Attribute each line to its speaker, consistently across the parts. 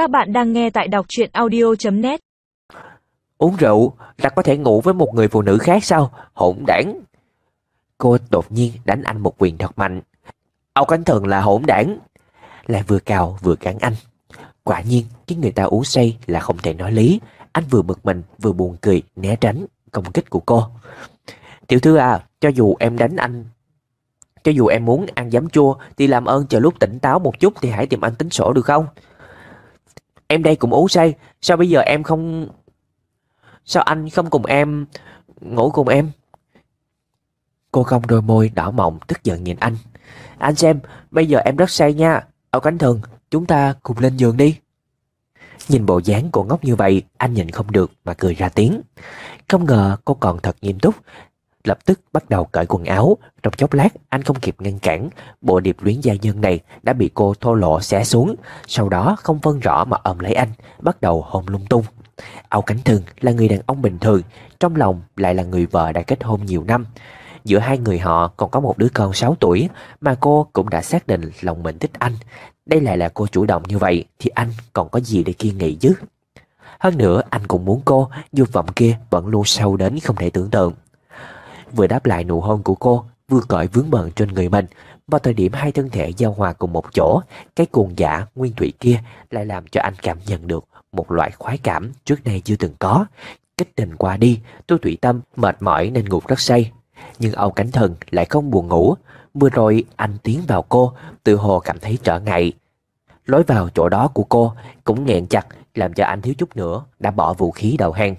Speaker 1: Các bạn đang nghe tại đọc truyện audio.net
Speaker 2: Uống rượu là có thể ngủ với một người phụ nữ khác sao? Hỗn đảng. Cô đột nhiên đánh anh một quyền thật mạnh. Âu Cánh Thần là hỗn đảng. Lại vừa cào vừa cắn anh. Quả nhiên, cái người ta uống say là không thể nói lý. Anh vừa bực mình vừa buồn cười né tránh công kích của cô. Tiểu thư à, cho dù em đánh anh cho dù em muốn ăn giấm chua thì làm ơn chờ lúc tỉnh táo một chút thì hãy tìm anh tính sổ được không? Em đây cũng uống say, sao bây giờ em không... Sao anh không cùng em... ngủ cùng em? Cô cong đôi môi đỏ mọng tức giận nhìn anh. Anh xem, bây giờ em rất say nha. Ở cánh thường, chúng ta cùng lên giường đi. Nhìn bộ dáng cô ngốc như vậy, anh nhìn không được mà cười ra tiếng. Không ngờ cô còn thật nghiêm túc, lập tức bắt đầu cởi quần áo. Trong chốc lát, anh không kịp ngăn cản, bộ điệp luyến gia nhân này đã bị cô thô lộ xé xuống, sau đó không phân rõ mà ôm lấy anh, bắt đầu hôn lung tung. Âu Cảnh Thường là người đàn ông bình thường, trong lòng lại là người vợ đã kết hôn nhiều năm. Giữa hai người họ còn có một đứa con 6 tuổi mà cô cũng đã xác định lòng mình thích anh. Đây lại là cô chủ động như vậy thì anh còn có gì để kiên nghị chứ? Hơn nữa anh cũng muốn cô, dục vọng kia vẫn luôn sâu đến không thể tưởng tượng vừa đáp lại nụ hôn của cô, vừa cởi vướng bận trên người mình. Vào thời điểm hai thân thể giao hòa cùng một chỗ, cái cuồng giả nguyên thủy kia lại làm cho anh cảm nhận được một loại khoái cảm trước nay chưa từng có. Kích tình qua đi, tôi thủy tâm mệt mỏi nên ngủ rất say. Nhưng Âu Cánh Thần lại không buồn ngủ. Vừa rồi anh tiến vào cô, tự hồ cảm thấy trở ngại. Lối vào chỗ đó của cô cũng nghẹn chặt làm cho anh thiếu chút nữa đã bỏ vũ khí đầu hàng.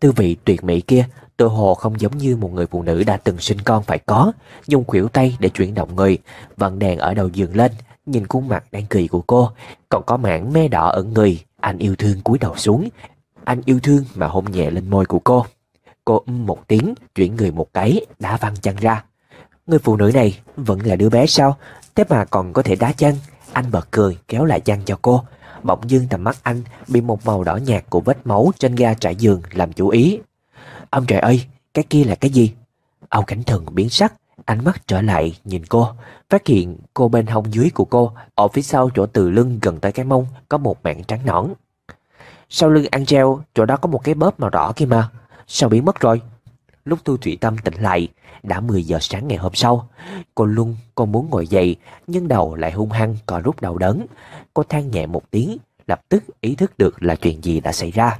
Speaker 2: Tư vị tuyệt mỹ kia tự hồ không giống như một người phụ nữ đã từng sinh con phải có, dùng khuỷu tay để chuyển động người, vận đèn ở đầu giường lên, nhìn khuôn mặt đang cười của cô, còn có mảng me đỏ ở người, anh yêu thương cúi đầu xuống, anh yêu thương mà hôn nhẹ lên môi của cô. Cô um một tiếng, chuyển người một cái, đá văng chân ra. Người phụ nữ này vẫn là đứa bé sao, thế mà còn có thể đá chân. Anh bật cười kéo lại chân cho cô. Bỗng dưng tầm mắt anh bị một màu đỏ nhạt của vết máu trên ga trải giường làm chú ý. Ông trời ơi, cái kia là cái gì? Âu Cảnh Thần biến sắc, ánh mắt trở lại nhìn cô, phát hiện cô bên hông dưới của cô, ở phía sau chỗ từ lưng gần tới cái mông có một mảng trắng nõn. Sau lưng Angel, chỗ đó có một cái bóp màu đỏ kia mà, sao biến mất rồi? Lúc Tu Thủy Tâm tỉnh lại, đã 10 giờ sáng ngày hôm sau, cô luôn cô muốn ngồi dậy, nhưng đầu lại hung hăng cò rút đầu đớn. Cô than nhẹ một tiếng, lập tức ý thức được là chuyện gì đã xảy ra.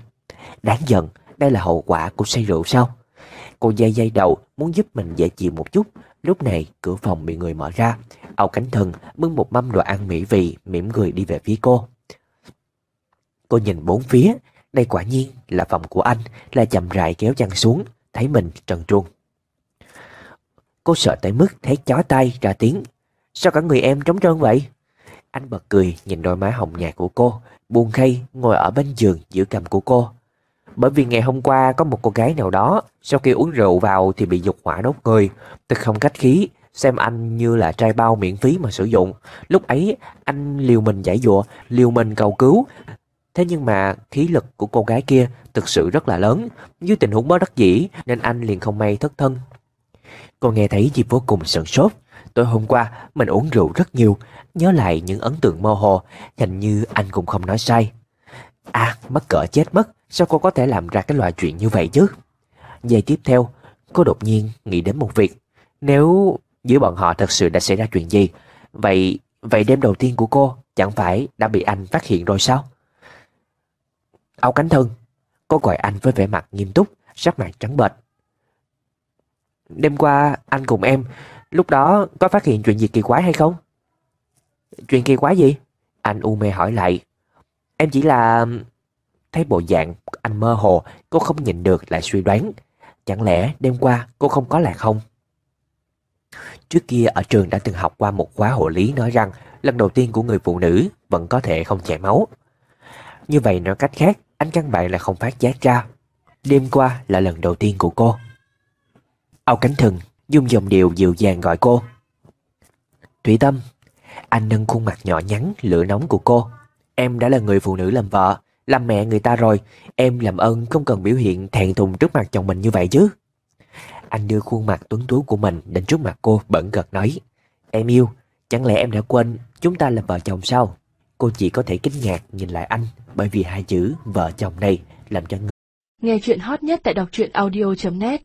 Speaker 2: Đáng giận, đây là hậu quả của say rượu sao? Cô dây dây đầu muốn giúp mình dễ chịu một chút. Lúc này cửa phòng bị người mở ra. Âu Cánh Thần bưng một mâm đồ ăn mỹ vị mỉm cười đi về phía cô. Cô nhìn bốn phía. Đây quả nhiên là phòng của anh là chậm rãi kéo chăn xuống thấy mình trần truồng. Cô sợ tới mức thấy chó tay ra tiếng. Sao cả người em trống trơn vậy? Anh bật cười nhìn đôi má hồng nhạt của cô, buồn khay ngồi ở bên giường giữa cầm của cô. Bởi vì ngày hôm qua có một cô gái nào đó, Sau khi uống rượu vào thì bị dục hỏa đốt người Thật không cách khí, Xem anh như là trai bao miễn phí mà sử dụng. Lúc ấy, anh liều mình giải dụa Liều mình cầu cứu. Thế nhưng mà khí lực của cô gái kia Thực sự rất là lớn. Dưới tình huống bất đắc dĩ, Nên anh liền không may thất thân. Cô nghe thấy gì vô cùng sợn sốt. Tối hôm qua, mình uống rượu rất nhiều. Nhớ lại những ấn tượng mơ hồ, Hình như anh cũng không nói sai. À mắc cỡ chết mất. Sao cô có thể làm ra cái loại chuyện như vậy chứ? Giây tiếp theo, Cô đột nhiên nghĩ đến một việc. Nếu giữa bọn họ thật sự đã xảy ra chuyện gì, Vậy Vậy đêm đầu tiên của cô Chẳng phải đã bị anh phát hiện rồi sao? Áo cánh thân, Cô gọi anh với vẻ mặt nghiêm túc, Sắc mặt trắng bệch. Đêm qua, anh cùng em, Lúc đó có phát hiện chuyện gì kỳ quái hay không? Chuyện kỳ quái gì? Anh u mê hỏi lại. Em chỉ là Thấy bộ dạng anh mơ hồ, cô không nhìn được lại suy đoán. Chẳng lẽ đêm qua cô không có lạc không? Trước kia ở trường đã từng học qua một khóa hộ lý nói rằng lần đầu tiên của người phụ nữ vẫn có thể không chảy máu. Như vậy nói cách khác, anh căn bạn là không phát giác ra. Đêm qua là lần đầu tiên của cô. Âu Cánh Thần dùng dòng điệu dịu dàng gọi cô. Thủy Tâm, anh nâng khuôn mặt nhỏ nhắn, lửa nóng của cô. Em đã là người phụ nữ làm vợ, làm mẹ người ta rồi, em làm ơn không cần biểu hiện thẹn thùng trước mặt chồng mình như vậy chứ. Anh đưa khuôn mặt tuấn tú của mình đến trước mặt cô bẩn gật nói. Em yêu, chẳng lẽ em đã quên chúng ta là vợ chồng sao? Cô chỉ có thể kinh ngạc nhìn lại anh bởi vì hai chữ vợ chồng này làm cho người
Speaker 1: Nghe chuyện hot nhất tại đọc truyện audio.net